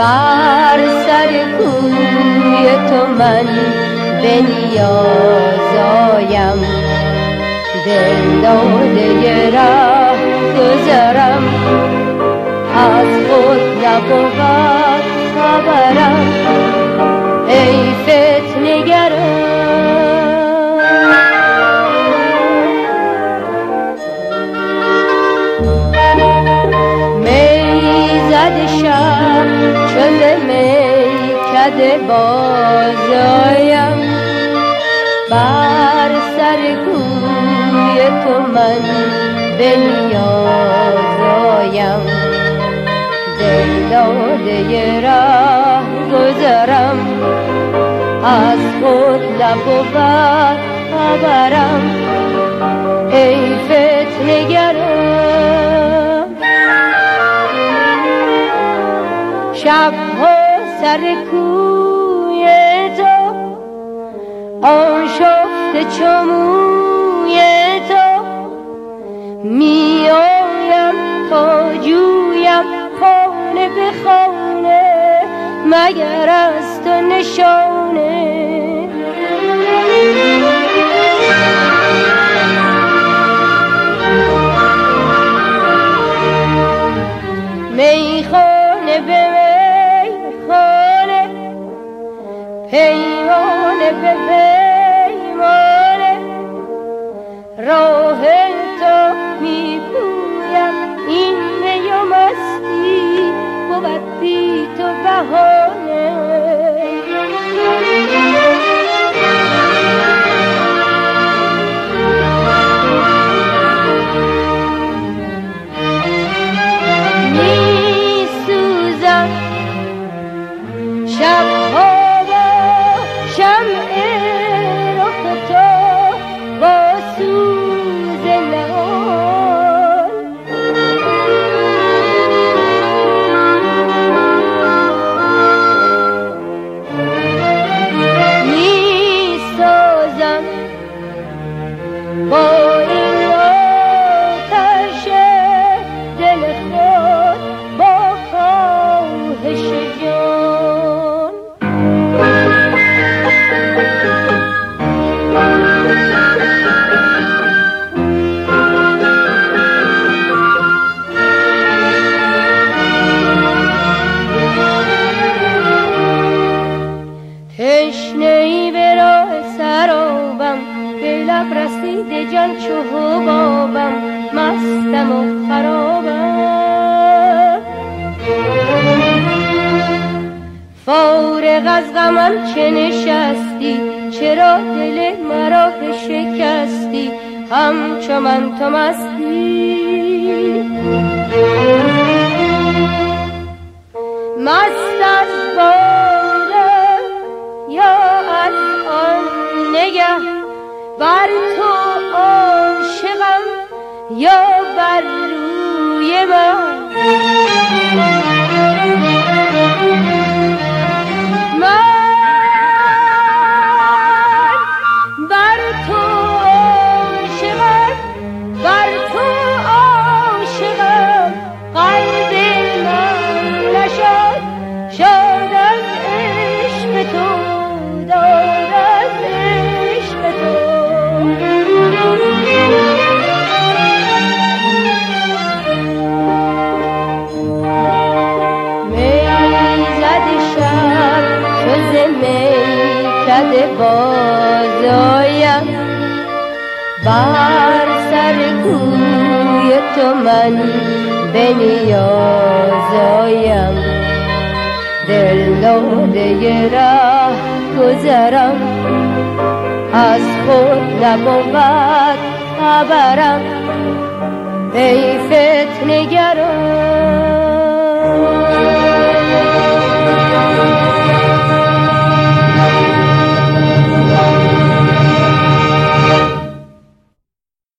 بر سر کوی تو من به نیازایم دل داده راه گذرم. از خود نبود. میکده بازایم. بر سر کوی تو من به نیازایم. دل داده راه گذرم. از خود نبود خبرم. ای فتنگرم سر کوی تو آن شفت چموی تو. می آیم تا جویم خانه به خانه مگر از تو نشانه. میخانه به پیمانه به پیمانه راه تو میپویم این می مستی بود بی تو بهانه لب رسیده جان چو بابم مستم و خرابم. فارغ از غمم چه نشستی؟ چرا دل مرا شکستی؟ همچو من تو مستی. مست از نگه بر تو عاشقم یا بر روی من. میکد بازایم بر سر کوی تو من به نیازایم. دل داده راه گذرم. از خود نبود خبرم. ای فتنگرم